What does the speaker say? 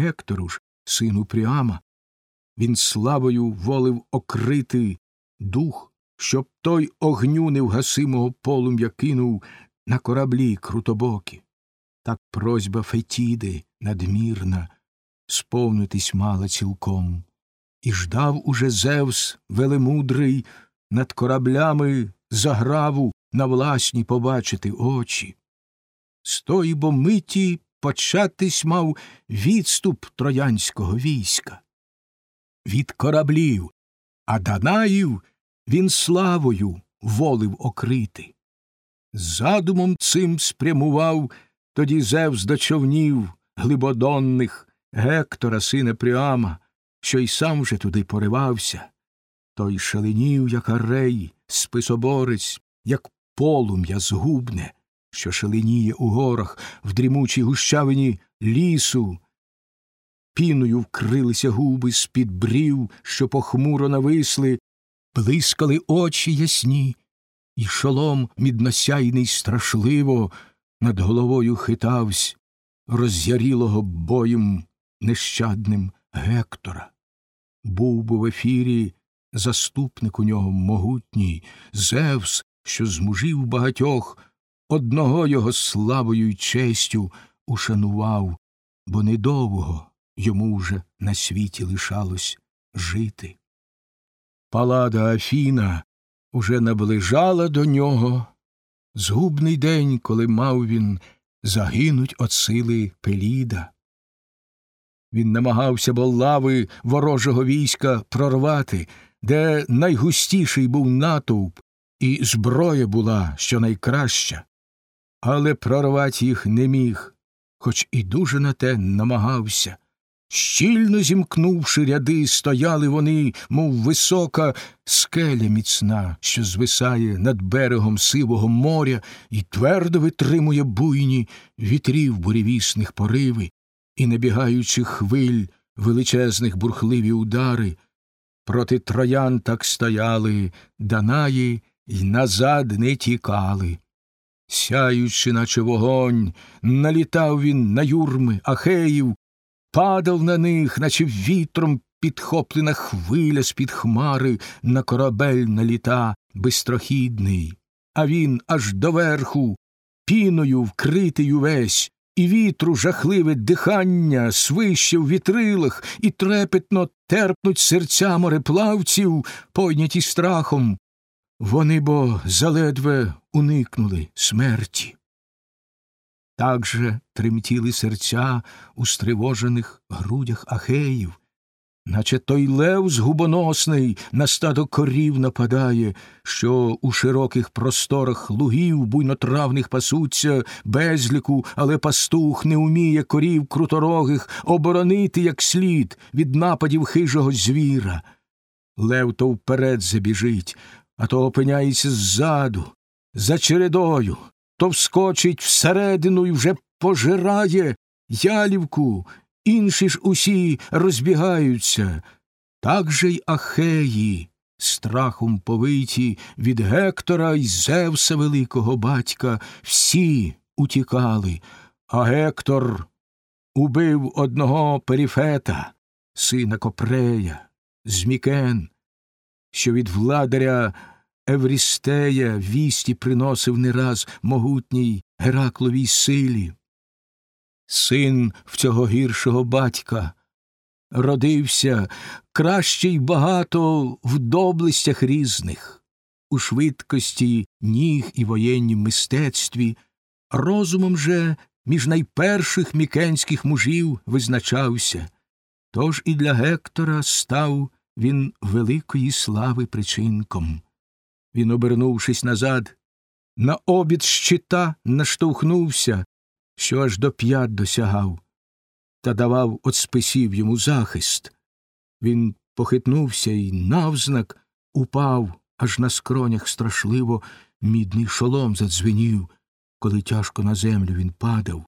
Гектору ж, сину Пріама. Він славою волив окрити дух, щоб той огню невгасимого полум'я кинув на кораблі крутобокі. Так просьба Фетіди надмірна сповнитись мала цілком. І ждав уже Зевс велемудрий над кораблями заграву на власні побачити очі. З тої бо миті початись мав відступ троянського війська. Від кораблів, а Данаїв він славою волив окрити. Задумом цим спрямував тоді Зевс до човнів глибодонних Гектора, сина Пріама, що й сам вже туди поривався. Той шаленів, як арей, списоборець, як полум'я згубне, що шаленіє у горах в дрімучій гущавині лісу. Піною вкрилися губи з-під брів, що похмуро нависли, блискали очі ясні, і шолом мідносяйний страшливо над головою хитавсь, роз'ярілого боєм нещадним Гектора. Був би в ефірі заступник у нього могутній, Зевс, що змужив багатьох, одного його славою й честю ушанував, бо недовго йому вже на світі лишалось жити. Палада Афіна уже наближала до нього згубний день, коли мав він загинуть от сили Пеліда. Він намагався бо лави ворожого війська прорвати, де найгустіший був натовп, і зброя була що найкраща, але прорвати їх не міг, хоч і дуже на те намагався. Щільно зімкнувши ряди, стояли вони, мов висока скеля міцна, що звисає над берегом сивого моря і твердо витримує буйні вітрів бурєвісних пориви і набігаючих хвиль величезних бурхливі удари. Проти троян так стояли Данаї й назад не тікали. Сяючи, наче вогонь, налітав він на юрми Ахеїв, падав на них, наче вітром підхоплена хвиля з під хмари на корабель наліта бистрохідний, а він аж доверху, піною вкритий увесь, і вітру жахливе дихання свище в вітрилах, і трепетно терпнуть серця мореплавців, пойняті страхом. Вони бо заледве уникнули смерті. Так же тремтіли серця у стривожених грудях ахеїв, наче той лев згубоносний на стадо корів нападає, що у широких просторах лугів буйнотравних пасуться безліку, але пастух не уміє корів круторогих оборонити як слід від нападів хижого звіра. Лев то вперед забіжить, а то опиняється ззаду, за чередою, то вскочить всередину і вже пожирає ялівку, інші ж усі розбігаються. Так же й ахеї, страхом повиті від Гектора й Зевса великого батька, всі утікали, а Гектор убив одного періфета, сина Копрея, Змікен, що від владаря Еврістея вісті приносив не раз могутній Геракловій силі. Син в цього гіршого батька. Родився краще й багато в доблестях різних, у швидкості ніг і воєннім мистецтві, розумом же між найперших мікенських мужів визначався, тож і для Гектора став він великої слави причинком. Він, обернувшись назад, на обід щита наштовхнувся, що аж до п'ят досягав, та давав от списів йому захист. Він похитнувся і навзнак упав, аж на скронях страшливо мідний шолом задзвенів, коли тяжко на землю він падав.